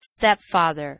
stepfather.